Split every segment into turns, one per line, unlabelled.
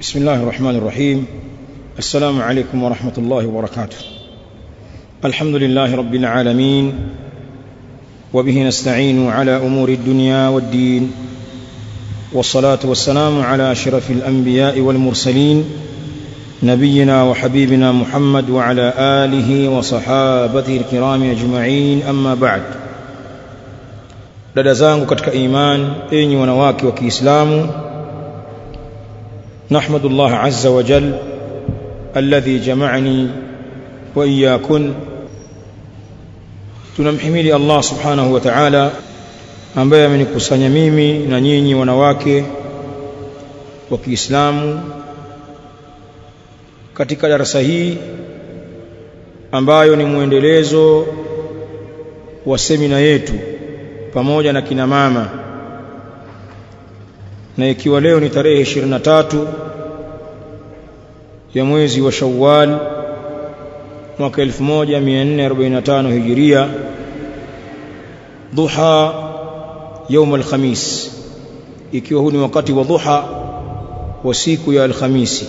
بسم الله الرحمن الرحيم. السلام عليكم ورحمة الله وبركاته. الحمد لله رب العالمين وبه نستعين على أمور الدنيا والدين والصلاة والسلام على أشرف الأنبياء والمرسلين نبينا وحبيبنا محمد وعلى آله وصحابته الكرام أجمعين. أما بعد dada zangu katika iman enyi wa Kiislamu نحمد الله عز وجل الذي جمعني وإياكن tunamhimidi Allah subhanahu wa ta'ala ambaye amenikusanya mimi na nyinyi wanawake wa Kiislamu katika darasa hii ambayo ni mwendelezo wa semina yetu pamoja na kina mama Na ikiwa leo ni tarehe 23 ya mwezi wa Shawwal mwaka 1445 Hijiria duha يوم الخميس ikiwa huu ni wakati wa duha wa siku ya alhamisi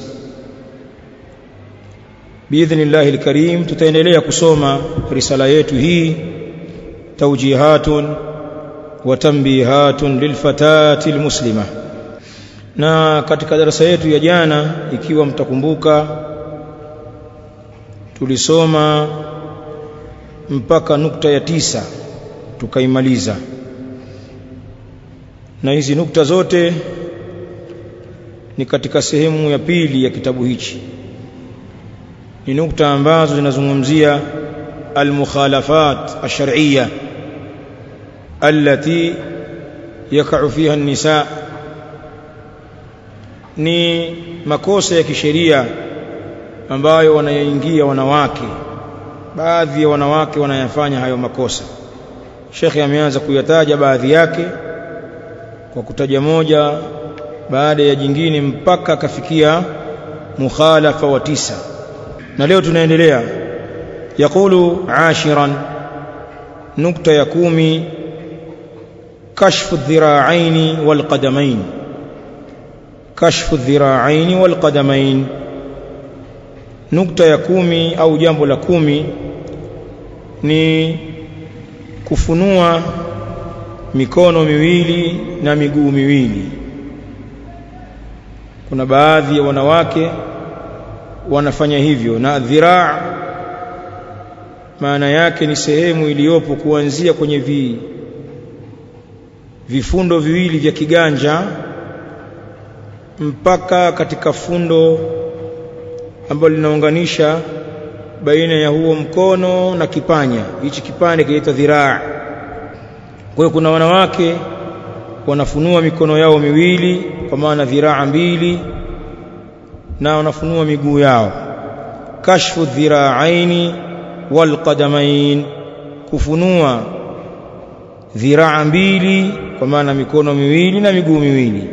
biidhnillah alkarim tutaendelea kusoma risala yetu hii tawjihatun wa tanbihatun lilfatati almuslima na katika darasa yetu ya jana ikiwa mtakumbuka tulisoma mpaka nukta ya tisa tukaimaliza. Na hizi nukta zote ni katika sehemu ya pili ya kitabu hichi. Ni nukta ambazo zinazungumzia almukhalafat alshar'iyya allati yaka'u fiha an-nisaa ni makosa ya kisheria ambayo wanayaingia wanawake. Baadhi ya wanawake wanayafanya hayo makosa. Sheikh ameanza kuyataja baadhi yake kwa kutaja moja baada ya jingine mpaka akafikia mukhalafa wa tisa. Na leo tunaendelea. Yakulu ashiran nukta ya kumi kashfu dhira'aini wal qadamain kashfu والقدمين نقطه nukta ya kumi au jambo la kumi ni kufunua mikono miwili na miguu miwili. Kuna baadhi ya wanawake wanafanya hivyo na dhiraa maana yake ni sehemu iliyopo kuanzia kwenye vi vifundo viwili vya kiganja mpaka katika fundo ambalo linaunganisha baina ya huo mkono na kipanya. Hichi kipande kinaitwa dhiraa. Kwa hiyo kuna wanawake wanafunua mikono yao miwili kwa maana dhiraa mbili na wanafunua miguu yao. Kashfu dhiraaini walqadamain, kufunua dhiraa mbili kwa maana mikono miwili na miguu miwili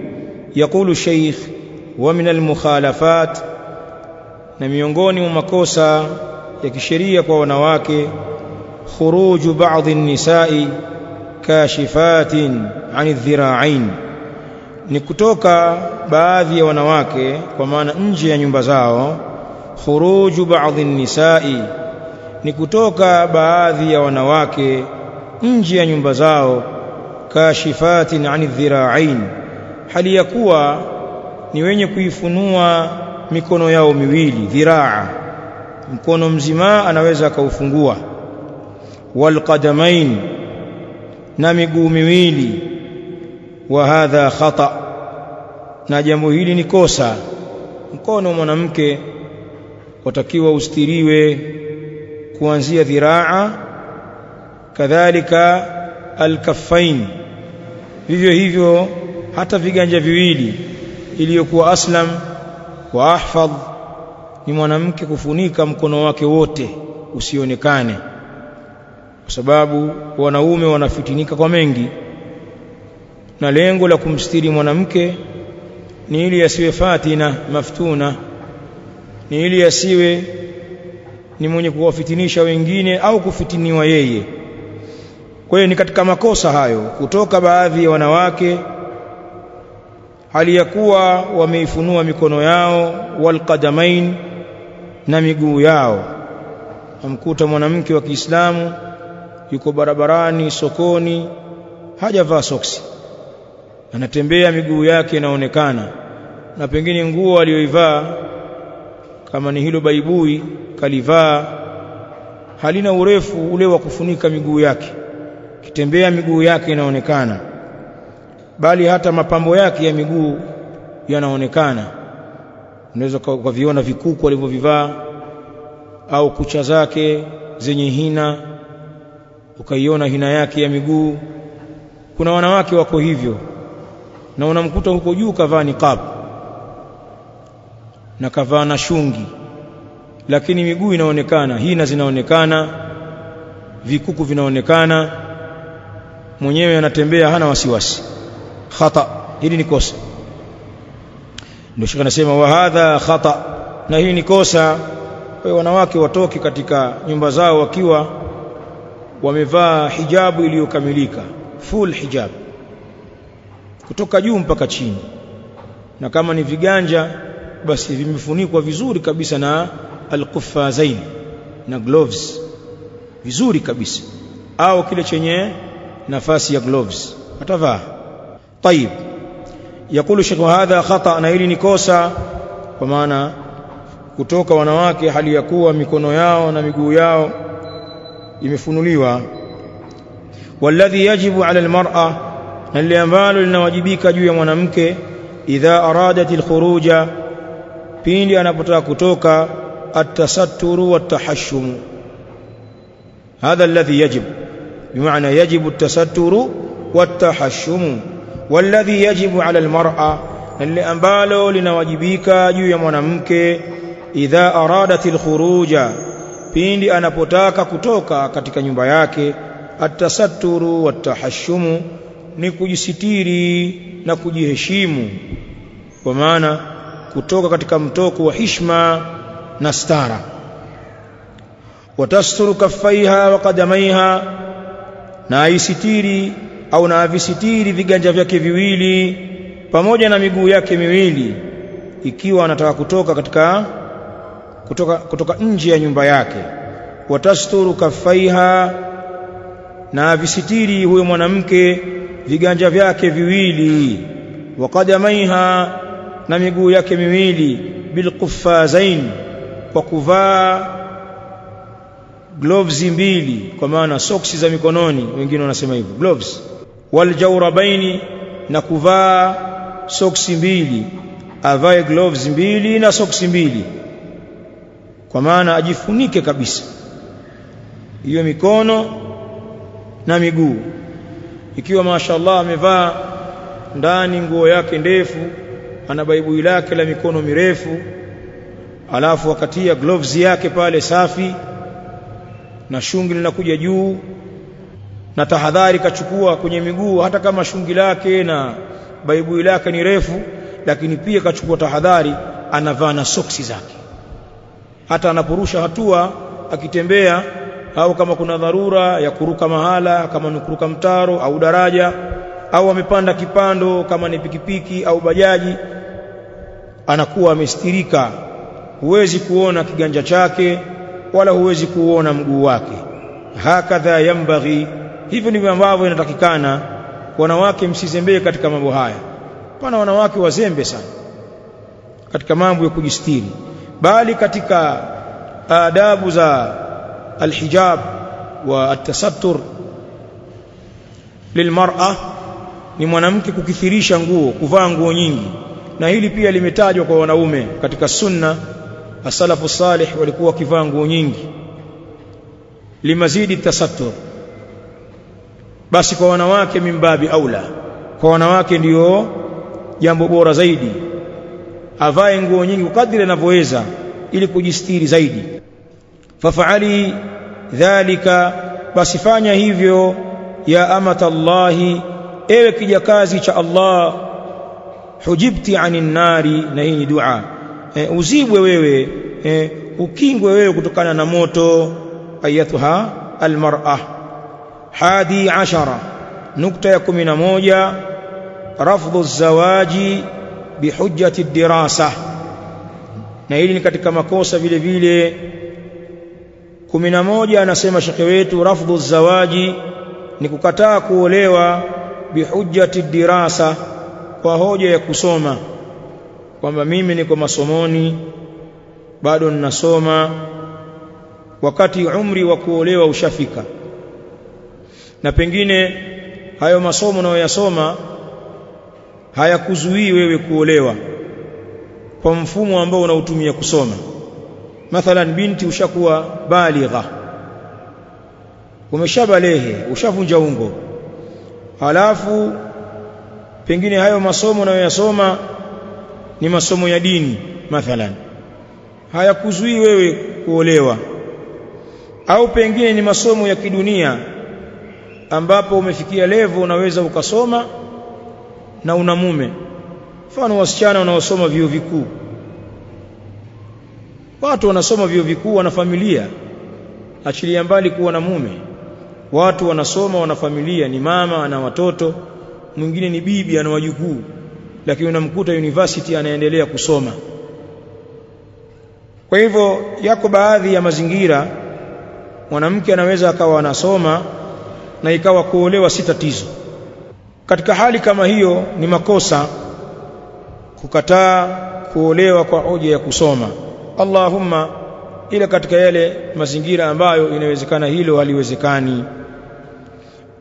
يقول الشيخ ومن المخالفات na miongoni mwa makosa ya kisheria kwa wanawake khuruju baadhi nisai kashifatin ani dhira'ain ni kutoka baadhi ya wanawake kwa maana nje ya nyumba zao khuruju baadhi nisai ni kutoka baadhi ya wanawake nje ya nyumba zao kashifatin ani dhira'ain hali ya kuwa ni wenye kuifunua mikono yao miwili dhiraa. Mkono mzima anaweza akaufungua. Walqadamain na miguu miwili. Wa hadha khata na jambo hili ni kosa. Mkono mwanamke watakiwa ustiriwe kuanzia dhiraa. Kadhalika alkaffain. Vivyo hivyo hata viganja viwili iliyokuwa aslam wa ahfadh ni mwanamke kufunika mkono wake wote usionekane kwa sababu wanaume wanafitinika kwa mengi. Na lengo la kumstiri mwanamke ni ili asiwe fatina maftuna ni ili asiwe ni mwenye kuwafitinisha wengine au kufitiniwa yeye. Kwa hiyo ni katika makosa hayo kutoka baadhi ya wanawake hali ya kuwa wameifunua mikono yao walqadamain na miguu yao. Amkuta mwanamke wa Kiislamu yuko barabarani sokoni hajavaa soksi. Anatembea miguu yake inaonekana na pengine nguo aliyoivaa kama ni hilo baibui kalivaa halina urefu ule wa kufunika miguu yake. Kitembea miguu yake inaonekana bali hata mapambo yake ya miguu yanaonekana. Unaweza ukaviona vikuku alivyovivaa au kucha zake zenye hina ukaiona hina yake ya miguu. Kuna wanawake wako hivyo na unamkuta huko juu kavaa niqab na kavaa na shungi. Lakini miguu inaonekana hina zinaonekana vikuku vinaonekana. Mwenyewe anatembea hana wasiwasi khata. Hili ni kosa. Ndio shekhi anasema wa hadha khata. Na hili ni kosa. Kwa wanawake watoke katika nyumba zao wakiwa wamevaa hijabu iliyokamilika full hijab. Kutoka juu mpaka chini. Na kama ni viganja basi vimefunikwa vizuri kabisa na alqufazain na gloves. Vizuri kabisa. Au kile chenye nafasi ya gloves. Atavaa طيب يقول الشيخ هذا خطا na hili ni kosa kwa maana kutoka wanawake hali ya kuwa mikono yao na miguu yao imefunuliwa yajibu ala almar'a na lile ambalo linawajibika juu ya mwanamke idha aradat alkhuruja pindi anapotaka kutoka atasatturu watahashum هذا الذي يجب بمعنى يجب التستر walladhi yajibu ala almar'a na lile ambalo linawajibika juu ya mwanamke idha aradat alkhuruja pindi anapotaka kutoka katika nyumba yake atasaturu watahashumu ni kujisitiri na kujiheshimu. Kwa maana kutoka katika mtoko wa hishma na stara. Watasturu kaffaiha wa qadamaiha na aisitiri au na avisitiri viganja vyake viwili pamoja na miguu yake miwili ikiwa anataka kutoka katika kutoka, kutoka nje ya nyumba yake. Watasturu kafaiha na avisitiri huyo mwanamke viganja vyake viwili. Wakadamaiha na miguu yake miwili bilqufazain kwa kuvaa gloves mbili kwa maana soksi za mikononi wengine wanasema hivyo gloves waljawrabaini na kuvaa soksi mbili avae gloves mbili na soksi mbili. Kwa maana ajifunike kabisa. Hiyo mikono na miguu. Ikiwa mashaallah amevaa ndani nguo yake ndefu ana baibui lake la mikono mirefu alafu akatia gloves yake pale safi na shungi linakuja juu na tahadhari kachukua kwenye miguu hata kama shungi lake na baibui lake ni refu lakini pia kachukua tahadhari anavaa na soksi zake. Hata anaporusha hatua akitembea au kama kuna dharura ya kuruka mahala kama ni kuruka mtaro au daraja au amepanda kipando kama ni pikipiki au bajaji anakuwa amestirika. Huwezi kuona kiganja chake wala huwezi kuona mguu wake. Hakadha yambaghi hivyo ndivyo ambavyo inatakikana wanawake msizembee katika mambo haya. Pana wanawake wazembe sana katika mambo ya kujistiri. Bali katika adabu za alhijab wa atasattur lilmar'a ni mwanamke kukithirisha nguo kuvaa nguo nyingi. Na hili pia limetajwa kwa wanaume katika sunna asalafu salih walikuwa wakivaa nguo nyingi. Limazidi tasattur basi kwa wanawake mimbabi aula. Kwa wanawake ndiyo jambo bora zaidi. Avae nguo nyingi kadri anavyoweza ili kujistiri zaidi. Fafaali dhalika basi fanya hivyo ya amata Allahi ewe kijakazi cha Allah hujibti anin nari na hii ni dua. E, uzibwe wewe e, ukingwe wewe kutokana na moto ayatuha almar'a hadi ashara. Nukta ya kumi na moja rafdhu zawaji bihujjati dirasa. Na hili ni katika makosa vile vile. Kumi na moja anasema shekhe wetu rafdhu zawaji ni kukataa kuolewa bihujjati dirasa kwa hoja ya kusoma. Kwamba mimi niko masomoni bado ninasoma. Wakati umri wa kuolewa ushafika na pengine hayo masomo unayoyasoma hayakuzuii wewe kuolewa kwa mfumo ambao unautumia kusoma. Mathalan binti ushakuwa baligha. Umeshabalehe ushavunja ungo. Halafu pengine hayo masomo unayoyasoma ni masomo ya dini mathalan. Hayakuzuii wewe kuolewa. Au pengine ni masomo ya kidunia ambapo umefikia levo unaweza ukasoma na una mume. Mfano wasichana wanaosoma vyuo vikuu. Watu wanasoma vyuo vikuu wana familia. Achilia mbali kuwa na mume. Watu wanasoma wana familia. Ni mama ana watoto. Mwingine ni bibi ana wajukuu. Lakini unamkuta university anaendelea kusoma. Kwa hivyo yako baadhi ya mazingira mwanamke anaweza akawa anasoma na ikawa kuolewa si tatizo. Katika hali kama hiyo ni makosa kukataa kuolewa kwa hoja ya kusoma. Allahumma ila katika yale mazingira ambayo inawezekana hilo haliwezekani.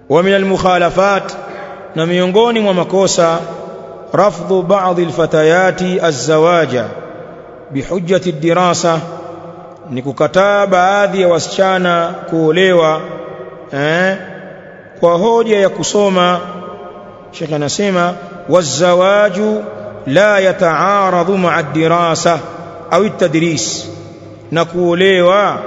Wa min almukhalafat na miongoni mwa makosa rafdhu ba'dhi alfatayati azzawaja bihujjati dirasa ni kukataa baadhi ya wasichana kuolewa eh, kwa hoja ya kusoma Sheikh anasema wazawaju la yataaradhu ma'a dirasa au tadris na kuolewa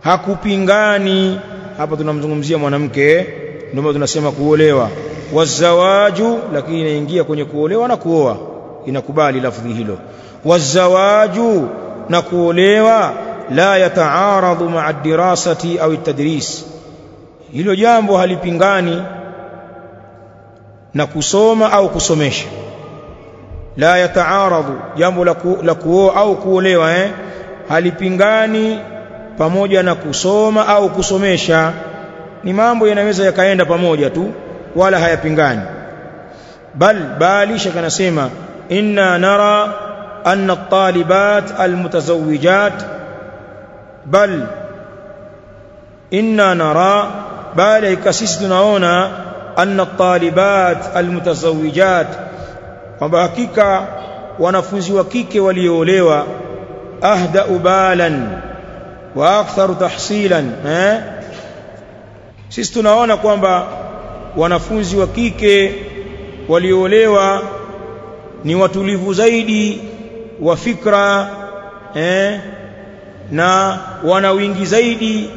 hakupingani. Hapa tunamzungumzia mwanamke ndio maana tunasema kuolewa. Wazawaju lakini inaingia kwenye kuolewa na kuoa inakubali lafdhi hilo. Wazawaju na kuolewa la yataaradhu ma'a dirasati au tadris hilo jambo halipingani na kusoma au kusomesha. La yataaradhu jambo la, la kuoa au kuolewa eh? Halipingani pamoja na kusoma au kusomesha. Ni mambo yanaweza yakaenda pamoja tu wala hayapingani. Bal bali shaka anasema inna nara anna at-talibat al-mutazawwijat. Bal inna nara bali ikasisi tunaona anna at-talibat al-mutazawwijat kwamba hakika wanafunzi wa kike walioolewa ahda ubalan wa aktharu tahsilan eh? Sisi tunaona kwamba wanafunzi wa kike walioolewa ni watulivu zaidi wa fikra eh? Na wana wingi zaidi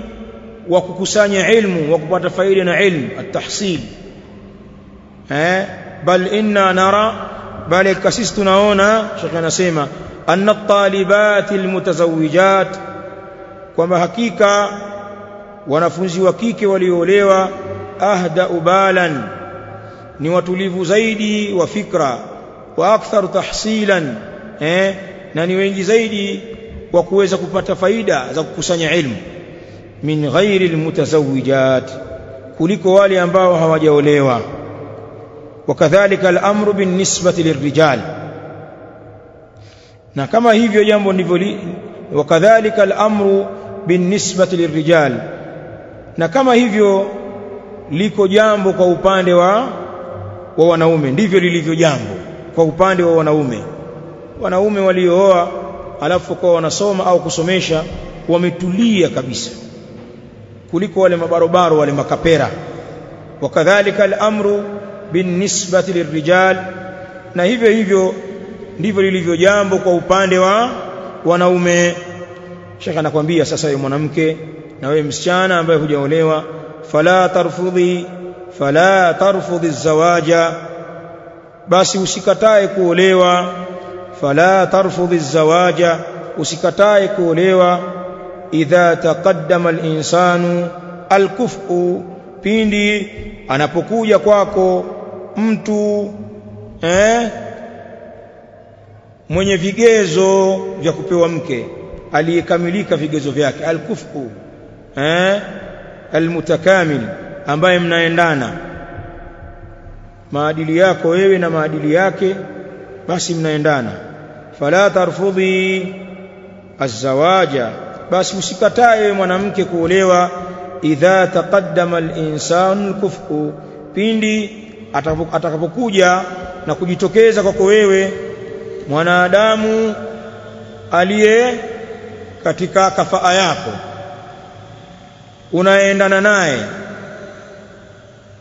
wa kukusanya ilmu wa kupata faida na ilmu at-tahsil. Eh? Bal inna nara bali kasisi tunaona shekhi anasema anna at-talibat al-mutazawwijat kwamba hakika wanafunzi wa kike walioolewa ahda ubalan ni watulivu zaidi wa fikra wa akthar tahsilan eh? Na ni wengi zaidi wa kuweza kupata faida za kukusanya ilmu min ghairi almutazawijat kuliko wale ambao hawajaolewa. Wakadhalika al-amru binisbati lirijal na kama hivyo jambo ndivyo wakadhalika al-amru binisbati lirijal na kama hivyo liko jambo kwa upande wa wa wanaume ndivyo lilivyo jambo kwa upande wa wanaume. Wanaume waliooa alafu kwa wanasoma au kusomesha wametulia kabisa kuliko wale mabarobaro wale makapera. Wakadhalika al-amru binisbati lirrijal. Na hivyo hivyo ndivyo lilivyo jambo kwa upande wa wanaume. Shaka anakwambia sasa wewe mwanamke na wewe msichana ambaye hujaolewa fala tarfudhi fala tarfudhi zawaja. Basi usikatae kuolewa fala tarfudhi zawaja. Usikatae kuolewa idha taqaddama al-insanu al-kufu pindi anapokuja kwako mtu eh mwenye vigezo vya kupewa mke aliyekamilika vigezo vyake alkufu eh almutakamil ambaye mnaendana. Maadili yako wewe na maadili yake basi mnaendana. Fala tarfudhi azawaja basi usikatae mwanamke kuolewa idha taqaddama al-insanu pindi atakapokuja na kujitokeza kwako wewe mwanadamu aliye katika kafaa yako unaendana naye.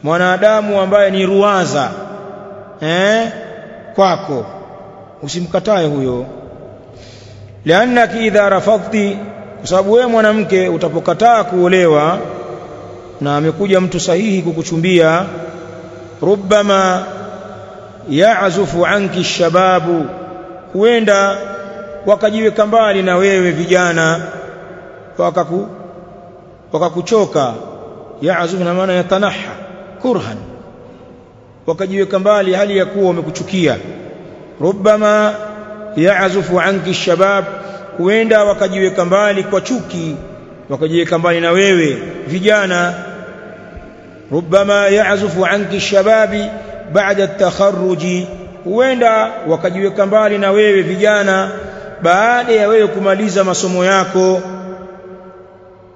Mwanadamu ambaye ni ruwaza eh kwako. Usimkatae huyo. Lianna idha rafadhti kwa sababu wewe mwanamke utapokataa kuolewa na amekuja mtu sahihi kukuchumbia rubbama ya'zufu anki shababu huenda wakajiweka mbali na wewe vijana wakaku wakakuchoka. Ya'zufu na maana yatanaha kurhan. Wakajiweka mbali hali ya kuwa wamekuchukia. Rubbama ya'zufu anki shabab huenda wakajiweka mbali kwa chuki wakajiweka mbali na wewe vijana. Rubbama ya'zufu anki shababi ba'da at-takharruji huenda wakajiweka mbali na wewe vijana baada ya wewe kumaliza masomo yako.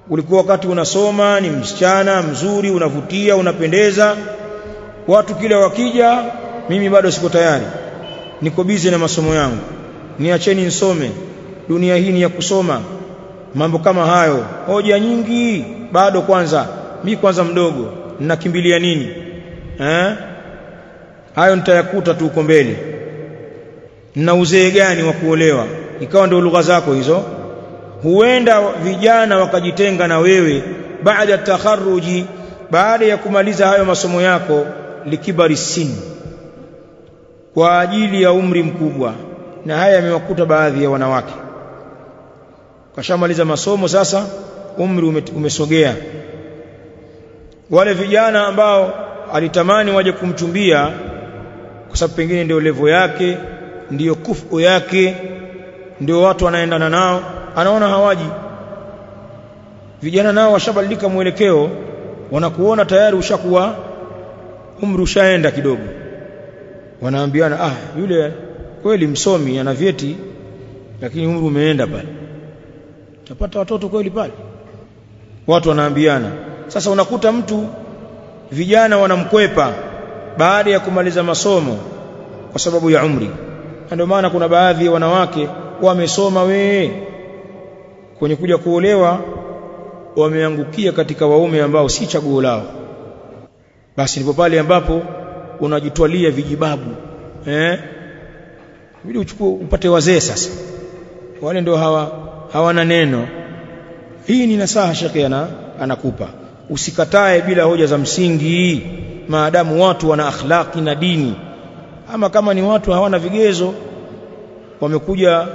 Ulikuwa wakati unasoma ni msichana mzuri unavutia unapendeza. Watu kila wakija mimi bado siko tayari niko bize na masomo yangu niacheni nisome dunia hii ni ya kusoma. Mambo kama hayo. Hoja nyingi. Bado kwanza. Mi kwanza mdogo. Ninakimbilia nini? Eh? Hayo nitayakuta tu uko mbele. Na uzee gani wa kuolewa? Ikawa ndio lugha zako hizo. Huenda vijana wakajitenga na wewe baada takharuji baada ya kumaliza hayo masomo yako likibari sini kwa ajili ya umri mkubwa. Na haya yamewakuta baadhi ya wanawake kashamaliza masomo sasa umri umesogea. Wale vijana ambao alitamani waje kumchumbia kwa sababu pengine ndio levo yake ndio kufu yake ndio watu wanaendana nao anaona hawaji. Vijana nao washabadilika mwelekeo wanakuona tayari ushakuwa umri ushaenda kidogo. Wanaambiana ah yule kweli msomi ana vyeti lakini umri umeenda pale utapata watoto kweli pale? Watu wanaambiana. Sasa unakuta mtu vijana wanamkwepa baada ya kumaliza masomo kwa sababu ya umri. Ndio maana kuna baadhi ya wanawake wamesoma wee. Kwenye kuja kuolewa wameangukia katika waume ambao si chaguo lao. Basi ndipo pale ambapo unajitwalia vijibabu eh? Ili uchukue upate wazee sasa. Wale ndio hawa hawana neno. Hii ni nasaha shekhe ana anakupa. Usikatae bila hoja za msingi. Maadamu watu wana akhlaki na dini. Ama kama ni watu hawana vigezo wamekuja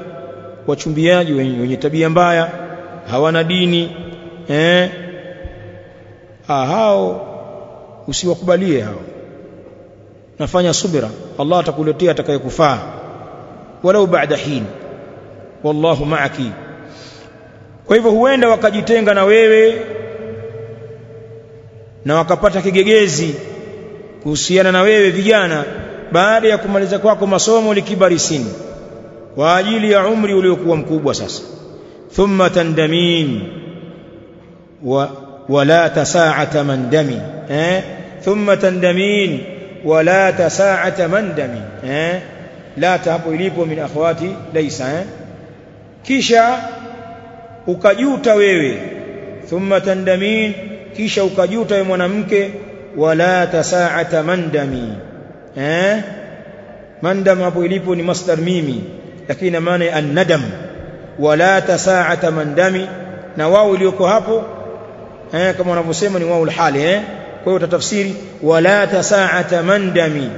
wachumbiaji wenye tabia mbaya hawana dini eh? Ah, hao usiwakubalie hao. Nafanya subira. Allah atakuletea atakayekufaa. Walau baada hin. Wallahu ma'aki kwa hivyo huenda wakajitenga na wewe na wakapata kigegezi kuhusiana na wewe vijana baada ya kumaliza kwako masomo likibarisini kwa ajili ya umri uliokuwa mkubwa sasa. Thumma tandamin wa wala tasaata mandami eh? Thumma tandamin wala tasaata mandami eh? La hapo ilipo min akhwati laysa eh? Kisha ukajuta wewe. Thumma tandamin kisha ukajuta wewe mwanamke wala tasaata mandami. Eh? Mandam hapo ilipo ni masdar mimi lakini maana ya an-nadam. Wala tasaata mandami na wao iliyoko hapo eh kama wanavyosema ni wao hali eh? Kwa hiyo utatafsiri wala tasaata mandami.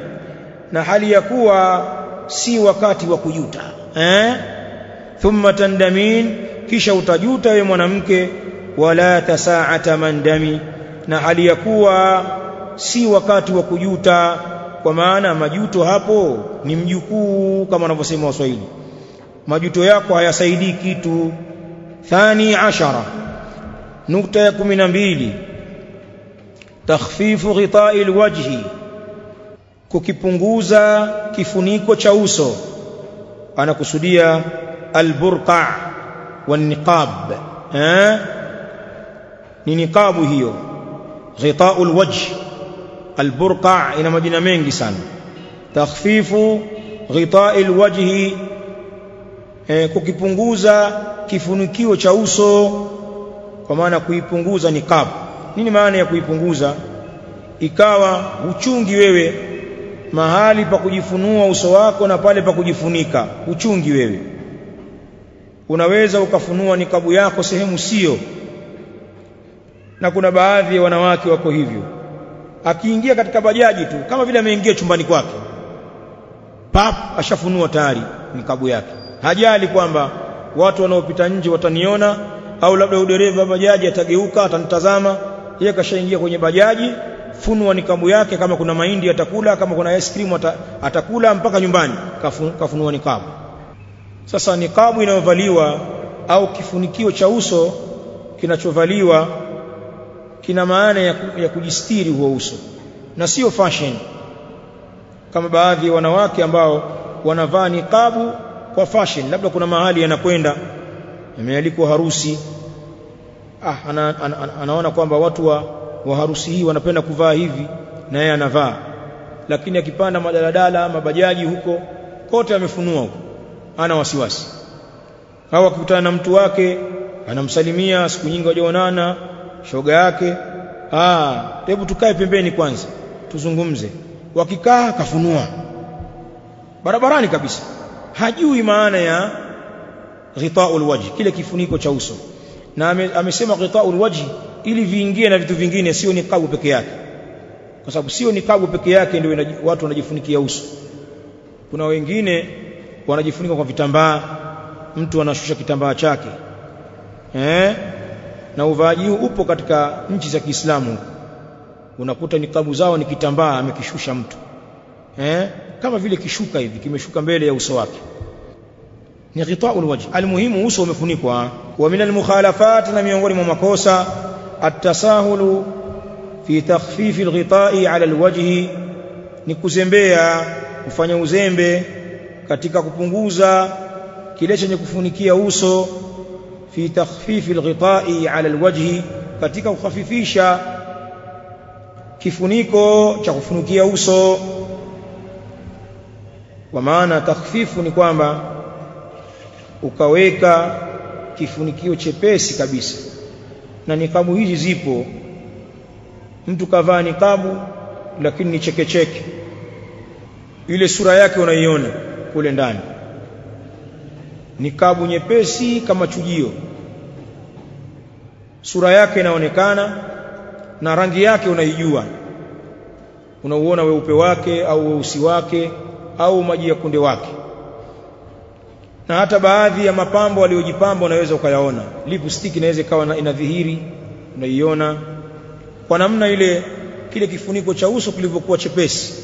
Na hali ya kuwa si wakati wa kujuta eh? Thumma tandamin kisha utajuta wewe mwanamke wala tasaata mandami na hali ya kuwa si wakati wa kujuta kwa maana majuto hapo ni mjukuu kama wanavyosema waswahili. Majuto yako hayasaidii kitu. Thani ashara nukta ya 12 takhfifu ghitai alwajhi kukipunguza kifuniko cha uso. Anakusudia alburqa والنقاب eh ni niqabu hiyo ghita'ul wajh alburqa ina majina mengi sana takhfifu ghita'il wajhi eh, kukipunguza kifunikio cha uso kwa maana kuipunguza niqab nini maana ya kuipunguza ikawa uchungi wewe mahali pa kujifunua uso wako na pale pa kujifunika uchungi wewe unaweza ukafunua nikabu yako sehemu sio. Na kuna baadhi ya wanawake wako hivyo. Akiingia katika bajaji tu kama vile ameingia chumbani kwake pap ashafunua tayari nikabu yake. Hajali kwamba watu wanaopita nje wataniona au labda udereva wa bajaji atageuka atanitazama yeye kashaingia kwenye bajaji funua nikabu yake kama kuna mahindi atakula kama kuna ice cream atakula mpaka nyumbani kafunua nikabu sasa nikabu inayovaliwa au kifunikio cha uso kinachovaliwa kina maana ya, ya kujistiri huo uso. Na sio fashion. Kama baadhi ya wanawake ambao wanavaa niqabu kwa fashion labda kuna mahali yanakwenda yamealikwa harusi. Ah ana, ana, ana, anaona kwamba watu wa, wa harusi hii wanapenda kuvaa hivi na yeye anavaa. Lakini akipanda madaladala mabajaji huko kote amefunua huko ana wasiwasi. Au akikutana na mtu wake anamsalimia siku nyingi wajaonana shoga yake. Ah hebu tukae pembeni kwanza tuzungumze. Wakikaa kafunua barabarani kabisa. Hajui maana ya ghita'ul wajh kile kifuniko cha uso. Na amesema ghita'ul wajh ili viingie na vitu vingine sio nikabu peke yake. Kwa sababu sio ni nikabu peke yake ndio watu wanajifunikia uso. Kuna wengine wanajifunika kwa vitambaa mtu anashusha kitambaa chake eh? Na uvaaji huu upo katika nchi za Kiislamu. Unakuta ni kabu zao ni kitambaa amekishusha mtu eh? Kama vile kishuka hivi kimeshuka mbele ya uso wake. Ni ghita'ul wajh. Almuhimu uso umefunikwa. Wa min almukhalafat na miongoni mwa makosa at-tasahulu fi takhfifi alghita'i ala alwajhi ni kuzembea kufanya uzembe katika kupunguza kile chenye kufunikia uso fi takhfifi alghita'i ala alwajhi katika kukhafifisha kifuniko cha kufunikia uso. Kwa maana takhfifu ni kwamba ukaweka kifunikio chepesi kabisa na nikabu hizi zipo. Mtu kavaa nikabu lakini ni chekecheke. Ile sura yake unaiona kule ndani. Nikabu nyepesi kama chujio. Sura yake inaonekana na rangi yake unaijua. Unauona weupe wake au weusi wake au maji ya kunde wake. Na hata baadhi ya mapambo waliojipamba unaweza ukayaona. Lipstick inaweza ikawa inadhihiri unaiona. Kwa namna ile kile kifuniko cha uso kilivyokuwa chepesi.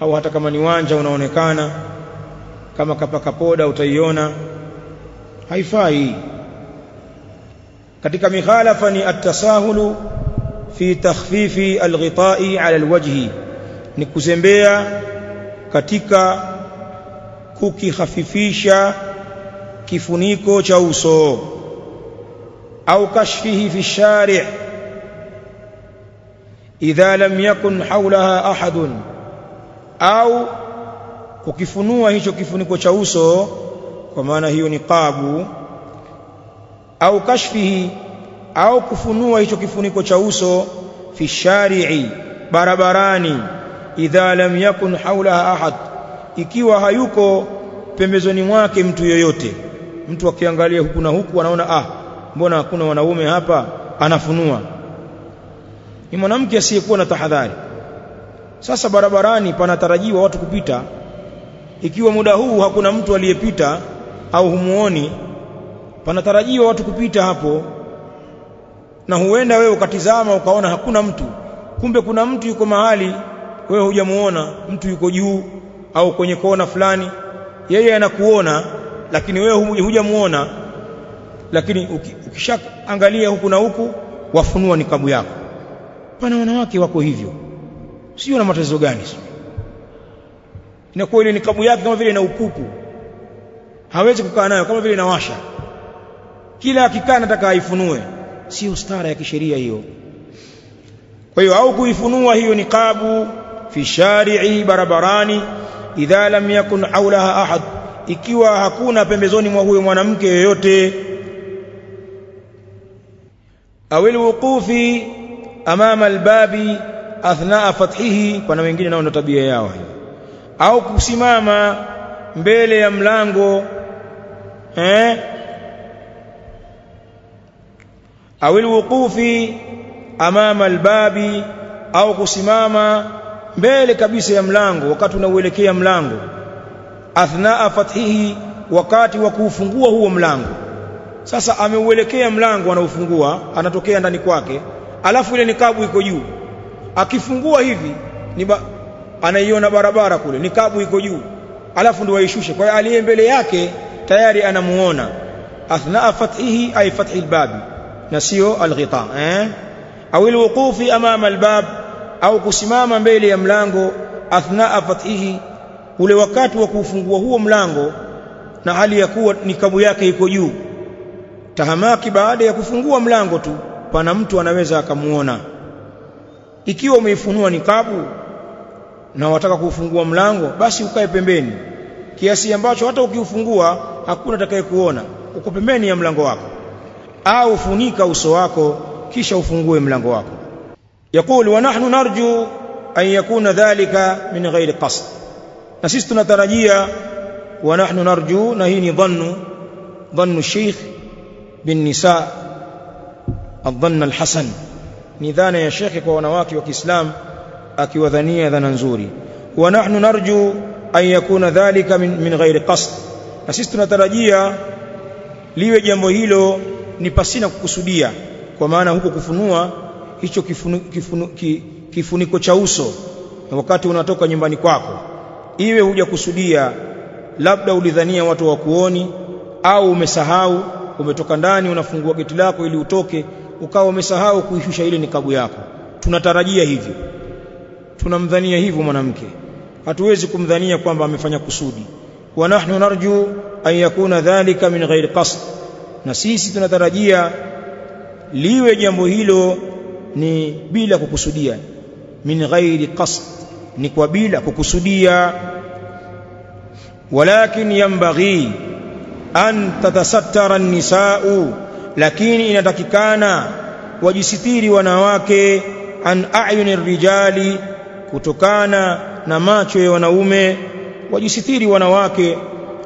Au hata kama ni wanja unaonekana kama kapaka poda utaiona. Haifai. Katika mikhalafa ni at-tasahulu fi takhfifi alghita'i 'ala al-wajhi. Ni kuzembea katika kukihafifisha kifuniko cha uso. Au kashfihi fi shari' idha lam yakun hawlaha ahadun. Au kukifunua hicho kifuniko cha uso kwa maana hiyo ni qabu au kashfihi au kufunua hicho kifuniko cha uso fi shari'i barabarani idha lam yakun haulaha ahad ikiwa hayuko pembezoni mwake mtu yoyote. Mtu akiangalia huku na huku anaona ah mbona hakuna wanaume hapa? Anafunua. Ni mwanamke asiyekuwa na tahadhari. Sasa barabarani panatarajiwa watu kupita ikiwa muda huu hakuna mtu aliyepita au humuoni panatarajiwa watu kupita hapo na huenda wewe ukatizama ukaona hakuna mtu kumbe kuna mtu yuko mahali wewe hujamuona mtu yuko juu au kwenye kona fulani yeye anakuona lakini wewe hujamuona. Lakini ukishaangalia huku na huku wafunua nikabu yako. Pana wanawake wako hivyo. Sio na matatizo gani inakuwa ile nikabu yake kama vile ina ukuku. Hawezi kukaa nayo kama vile inawasha. Kila akikaa nataka aifunue. Sio stara ya kisheria hiyo. Kwa hiyo au kuifunua hiyo nikabu fi shari'i barabarani idha lam yakun haulaha ahad. Ikiwa hakuna pembezoni mwa huyo mwanamke yoyote. Awil wuqufi amama albabi athnaa fathihi pana wengine nao ndo tabia yao hiyo au kusimama mbele ya mlango eh? Au alwuqufi amama albabi au kusimama mbele kabisa ya mlango wakati unauelekea mlango. Athnaa fathihi wakati wa kuufungua huo mlango. Sasa ameuelekea mlango anaufungua anatokea ndani kwake alafu ile nikabu iko juu. Akifungua hivi ni anaiona barabara kule nikabu iko juu. Alafu ndio waishushe kwa hiyo aliye mbele yake tayari anamuona. Athnaa fathihi ay fathi bab. Na sio alghita eh? Au alwuqufi amama albab au kusimama mbele ya mlango athnaa fathihi ule wakati wa kufungua huo mlango na hali ya kuwa nikabu yake iko juu. Tahamaki baada ya kufungua mlango tu pana mtu anaweza akamuona. Ikiwa umeifunua nikabu na wataka kufungua mlango basi ukae pembeni kiasi ambacho hata ukiufungua hakuna atakaye kuona uko pembeni ya mlango wako au funika uso wako kisha ufungue mlango wako يقول ونحن نرجو أن يكون ذلك من غير قصد na sisi tunatarajia wa nahnu narju na hii ni dhannu dhannu sheikh bin nisa adhanna alhasan ni dhana ya shekhe kwa wanawake wa Kiislamu akiwadhania dhana nzuri. Wa nahnu narju an yakuna dhalika min, min ghairi qasd. Na sisi tunatarajia liwe jambo hilo ni pasina kukusudia kwa maana huko kufunua hicho kifunu, kifunu, ki, kifuniko cha uso wakati unatoka nyumbani kwako. Iwe hujakusudia labda ulidhania watu wakuoni au umesahau umetoka ndani unafungua geti lako ili utoke ukawa umesahau kuishusha ile nikabu yako. Tunatarajia hivyo tunamdhania hivyo mwanamke. Hatuwezi kumdhania kwamba amefanya kusudi. Wa nahnu narju an yakuna dhalika min ghairi qasd. Na sisi tunatarajia liwe jambo hilo ni bila kukusudia. Min ghairi qasd. Ni kwa bila kukusudia. Walakin yanbaghi an tatasattara an-nisa'u. Lakini inatakikana wajisitiri wanawake an a'yuni rijali kutokana na macho ya wanaume wajisitiri wanawake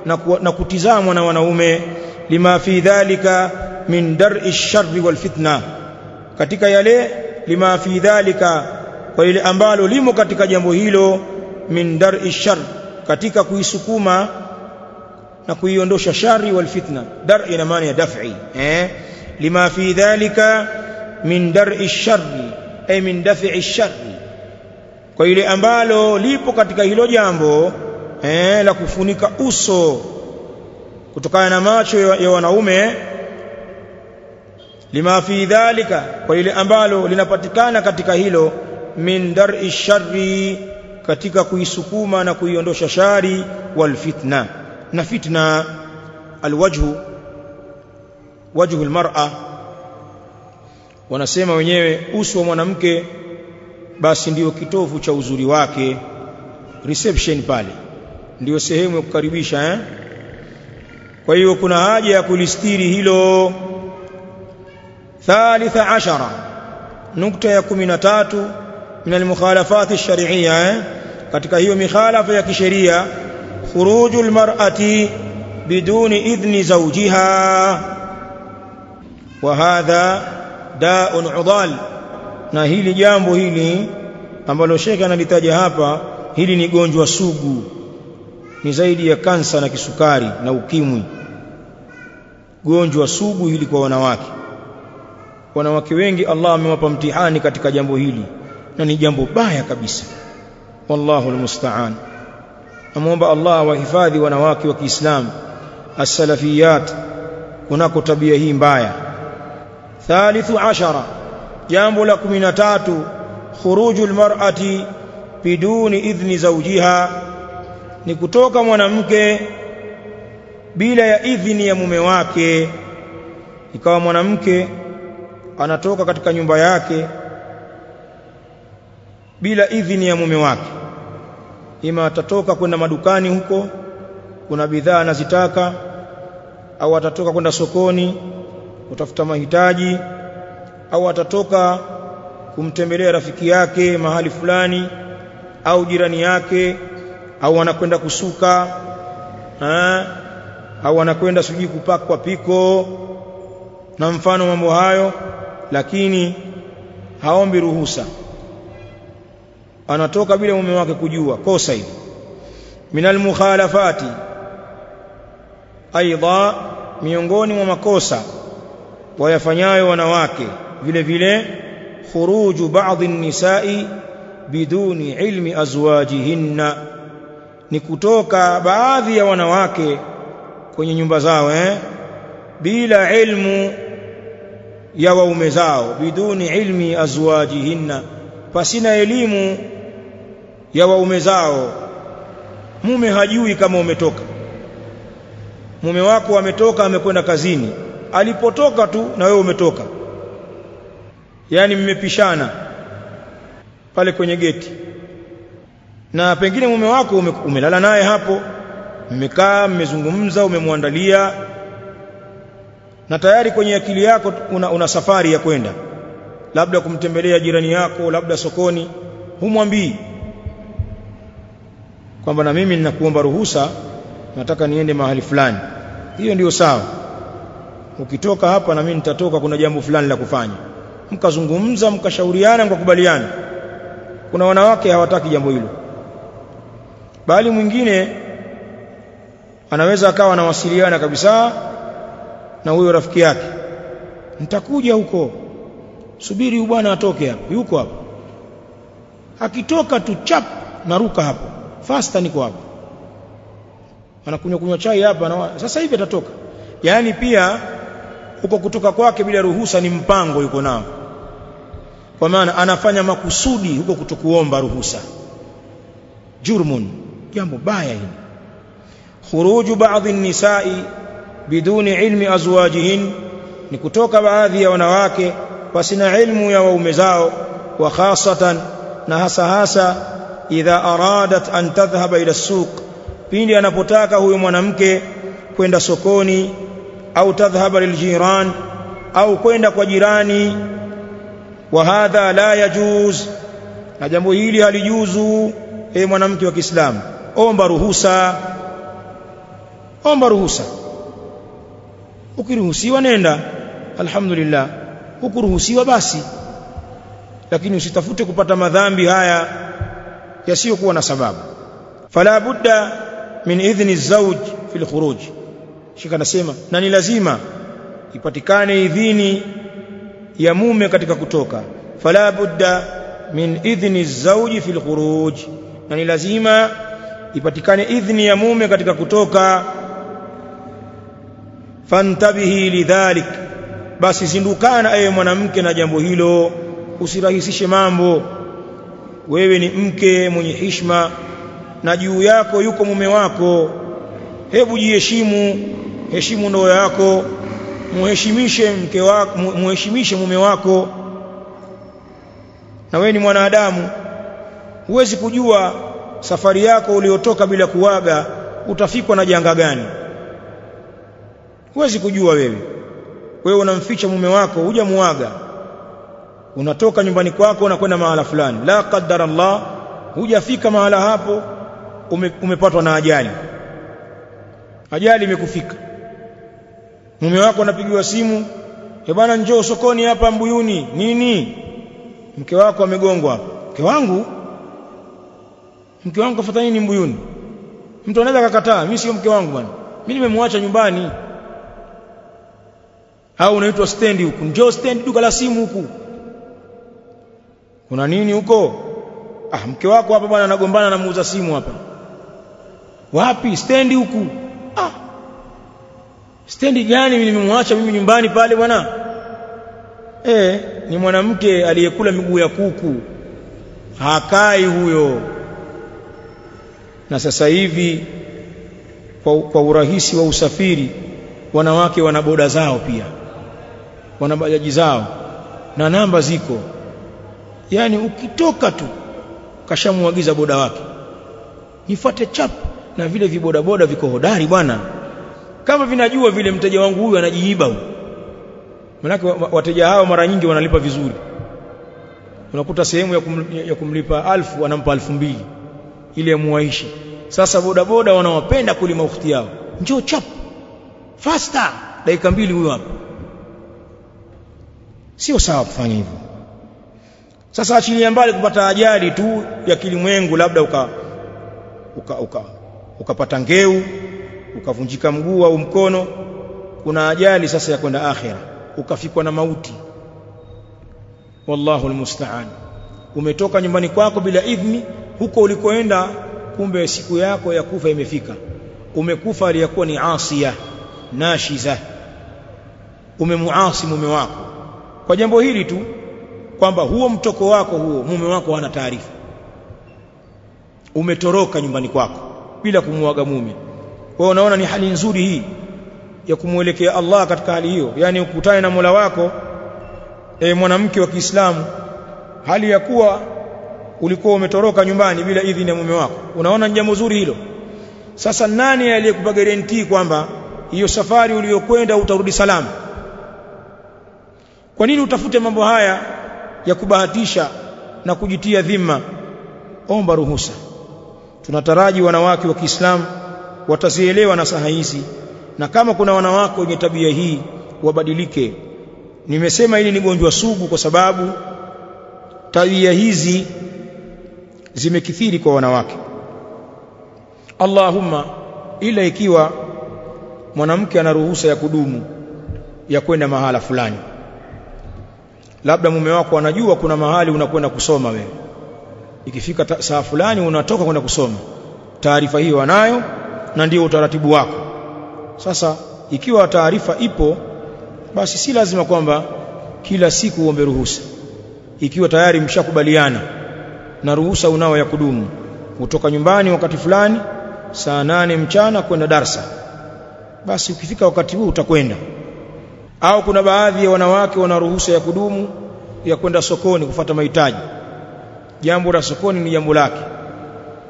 na, na kutizamwa na wanaume. Lima fi dhalika min dar'i sharri wal fitna katika yale lima fi dhalika kwa ile ambalo limo katika jambo hilo min dar'i shar katika kuisukuma na kuiondosha shari wal fitna. Dar ina maana ya daf'i eh? Lima fi dhalika min dar'i sharri ay min daf'i sharri kwa ile ambalo lipo katika hilo jambo eh la kufunika uso kutokana na macho ya, ya wanaume lima fi dhalika kwa ile ambalo linapatikana katika hilo min dar'i sharri katika kuisukuma na kuiondosha shari wal fitna. Na fitna alwajhu wajhu almar'a wanasema wenyewe uso wa mwanamke basi ndiyo kitovu cha uzuri wake reception pale ndiyo sehemu ya kukaribisha eh kwa hiyo kuna haja ya kulistiri hilo thalitha ashara nukta ya 13 min almukhalafat ash-shar'iyya eh? katika hiyo mikhalafa ya kisheria khuruju almar'ati biduni idhni zawjiha wa hadha da'un udal na hili jambo hili ambalo shekhe analitaja hapa hili ni gonjwa sugu. Ni zaidi ya kansa na kisukari na ukimwi. Gonjwa sugu hili kwa wanawake. Wanawake wengi Allah amewapa mtihani katika jambo hili na ni jambo baya kabisa. Wallahu almusta'an. Namuomba Allah wahifadhi wanawake wa Kiislamu. As-salafiyat kunako tabia hii mbaya. Thalithu ashara jambo la 13 khuruju almar'ati biduni idhni zawjiha. Ni kutoka mwanamke bila ya idhini ya mume wake. Ikawa mwanamke anatoka katika nyumba yake bila idhini ya mume wake. Ima atatoka kwenda madukani huko kuna bidhaa anazitaka au atatoka kwenda sokoni kutafuta mahitaji au atatoka kumtembelea rafiki yake mahali fulani au jirani yake au anakwenda kusuka ha? au anakwenda sijui kupakwa piko na mfano mambo hayo lakini haombi ruhusa. Anatoka bila mume wake kujua kosa hili. Minal mukhalafati aidha miongoni mwa makosa wayafanyayo wanawake vile vile khuruju baadhi nisai biduni ilmi azwajihinna. Ni kutoka baadhi ya wanawake kwenye nyumba zao eh bila ilmu ya waume zao biduni ilmi azwajihinna. Pasina elimu ya waume zao mume hajui kama umetoka. Mume wako ametoka amekwenda kazini. Alipotoka tu na wewe umetoka yani mmepishana pale kwenye geti. Na pengine mume wako ume, umelala naye hapo mmekaa mmezungumza umemwandalia na tayari kwenye akili yako una, una safari ya kwenda. Labda kumtembelea jirani yako labda sokoni humwambii kwamba na mimi ninakuomba ruhusa nataka niende mahali fulani. Hiyo ndiyo sawa. Ukitoka hapa na mimi nitatoka kuna jambo fulani la kufanya mkazungumza mkashauriana mkakubaliana. Kuna wanawake hawataki jambo hilo. Bali mwingine anaweza akawa anawasiliana kabisa na huyo rafiki yake. Nitakuja huko. Subiri huyu bwana atoke hapo yuko hapo akitoka tu chap naruka hapo. Fasta niko hapo anakunywa kunywa chai hapa na sasa hivi atatoka. Yani pia huko kutoka kwake bila ruhusa ni mpango yuko nao kwa maana anafanya makusudi huko kutokuomba ruhusa. Jurmun jambo baya hili. Khuruju baadhi nisai biduni ilmi azwajihin ni kutoka baadhi ya wanawake pasina ilmu ya waume zao wa khasatan na hasa hasa idha aradat an tadhhaba ila suq pindi anapotaka huyo mwanamke kwenda sokoni au tadhhaba liljiran au kwenda kwa jirani wa hadha la yajuz na jambo hili halijuzu e mwanamke wa Kiislamu. Omba ruhusa omba ruhusa. Ukiruhusiwa nenda alhamdulillah. Ukuruhusiwa basi. Lakini usitafute kupata madhambi haya yasiyokuwa na sababu. Fala budda min idhni zawj fil khuruj. Shika nasema na ni lazima ipatikane idhini ya mume katika kutoka. Fala budda min idhni zauji fil khuruj. Na ni lazima ipatikane idhni ya mume katika kutoka. Fantabihi lidhalik. Basi zindukana ewe mwanamke na jambo hilo. Usirahisishe mambo. Wewe ni mke mwenye hishma na juu yako yuko mume wako. Hebu jiheshimu. Heshimu ndoa yako muheshimishe mke wako muheshimishe mume wako. Na wewe ni mwanadamu. Huwezi kujua safari yako uliotoka bila kuwaga utafikwa na janga gani. Huwezi kujua wewe. Wewe unamficha mume wako hujamuaga. Unatoka nyumbani kwako unakwenda mahala fulani. La qaddar Allah hujafika mahala hapo ume, umepatwa na ajali. Ajali imekufika mume wako anapigiwa simu e bwana njoo sokoni hapa mbuyuni. Nini? Mke wako amegongwa. Mke wangu? Mke wangu kafuata nini mbuyuni? Mtu anaweza kukataa mimi sio mke wangu bwana. Mimi nimemwacha nyumbani. Au unaitwa stendi huku? Njoo stendi duka la simu huku. Kuna nini huko? Ah mke wako hapa bwana anagombana na muuza simu hapa. Wapi? Stendi huku stendi gani nimemwacha mimi nyumbani pale bwana? Eh ni mwanamke aliyekula miguu ya kuku. Hakai huyo. Na sasa hivi kwa, kwa urahisi wa usafiri wanawake wana boda zao pia. Wana bajaji zao. Na namba ziko. Yani ukitoka tu kashamuagiza boda wake. Nifuate chap na vile vibodaboda viko hodari bwana kama vinajua vile mteja wangu huyu anajiiba huyu. Manake wateja hao mara nyingi wanalipa vizuri. Unakuta sehemu ya, kum, ya kumlipa alfu anampa alfu mbili. Ili amuaishi sasa bodaboda wanawapenda kulima ukhti yao. Njoo chap faster. Dakika mbili huyo hapa. Sio sawa kufanya hivyo. Sasa achilia mbali kupata ajali tu ya kilimwengu labda uka uka uka ukapata ngeu ukavunjika mguu au mkono kuna ajali sasa ya kwenda akhira ukafikwa na mauti. Wallahu almusta'an. Umetoka nyumbani kwako bila idhni huko ulikoenda kumbe siku yako ya kufa imefika. Umekufa aliyakuwa ni asiya nashiza. Umemuasi mume wako. Kwa jambo hili tu kwamba huo mtoko wako huo mume wako hana taarifa. Umetoroka nyumbani kwako bila kumuaga mume kwa unaona ni hali nzuri hii ya kumwelekea Allah katika hali hiyo. Yani ukutane na Mola wako e, mwanamke wa Kiislamu hali ya kuwa ulikuwa umetoroka nyumbani bila idhini ya mume wako. Unaona ni jambo zuri hilo? Sasa nani aliyekupa guarantee kwamba hiyo safari uliyokwenda utarudi salama? Kwa nini utafute mambo haya ya kubahatisha na kujitia dhima? Omba ruhusa. Tunataraji wanawake wa Kiislamu watazielewa na saha hizi na kama kuna wanawake wenye tabia hii wabadilike. Nimesema ili nigonjwa sugu kwa sababu tabia hizi zimekithiri kwa wanawake. Allahumma ila ikiwa mwanamke ana ruhusa ya kudumu ya kwenda mahala fulani. Labda mume wako anajua kuna mahali unakwenda kusoma wewe. Ikifika saa fulani unatoka kwenda kusoma. Taarifa hiyo anayo na ndio utaratibu wako. Sasa ikiwa taarifa ipo basi si lazima kwamba kila siku uombe ruhusa. Ikiwa tayari mshakubaliana na ruhusa unao ya kudumu kutoka nyumbani wakati fulani saa nane mchana kwenda darsa basi ukifika wakati huu utakwenda. Au kuna baadhi ya wanawake wana ruhusa ya kudumu ya kwenda sokoni kufata mahitaji. Jambo la sokoni ni jambo lake.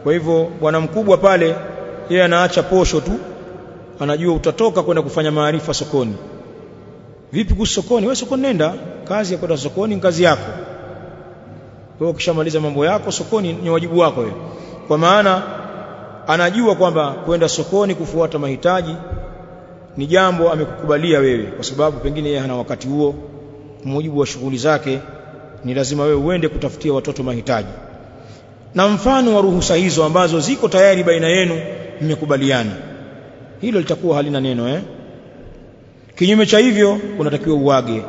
Kwa hivyo bwana mkubwa pale yeye anaacha posho tu anajua utatoka kwenda kufanya maarifa sokoni. Vipi kuhusu sokoni? Wewe sokoni nenda kazi ya kwenda sokoni ni kazi yako. Wewe ukishamaliza mambo yako sokoni ni wajibu wako wewe. Kwa maana anajua kwamba kwenda sokoni kufuata mahitaji ni jambo amekukubalia wewe kwa sababu pengine yeye hana wakati huo. Mujibu wa shughuli zake ni lazima wewe uende kutafutia watoto mahitaji. Na mfano wa ruhusa hizo ambazo ziko tayari baina yenu mmekubaliana. Hilo litakuwa halina neno eh? Kinyume cha hivyo unatakiwa uage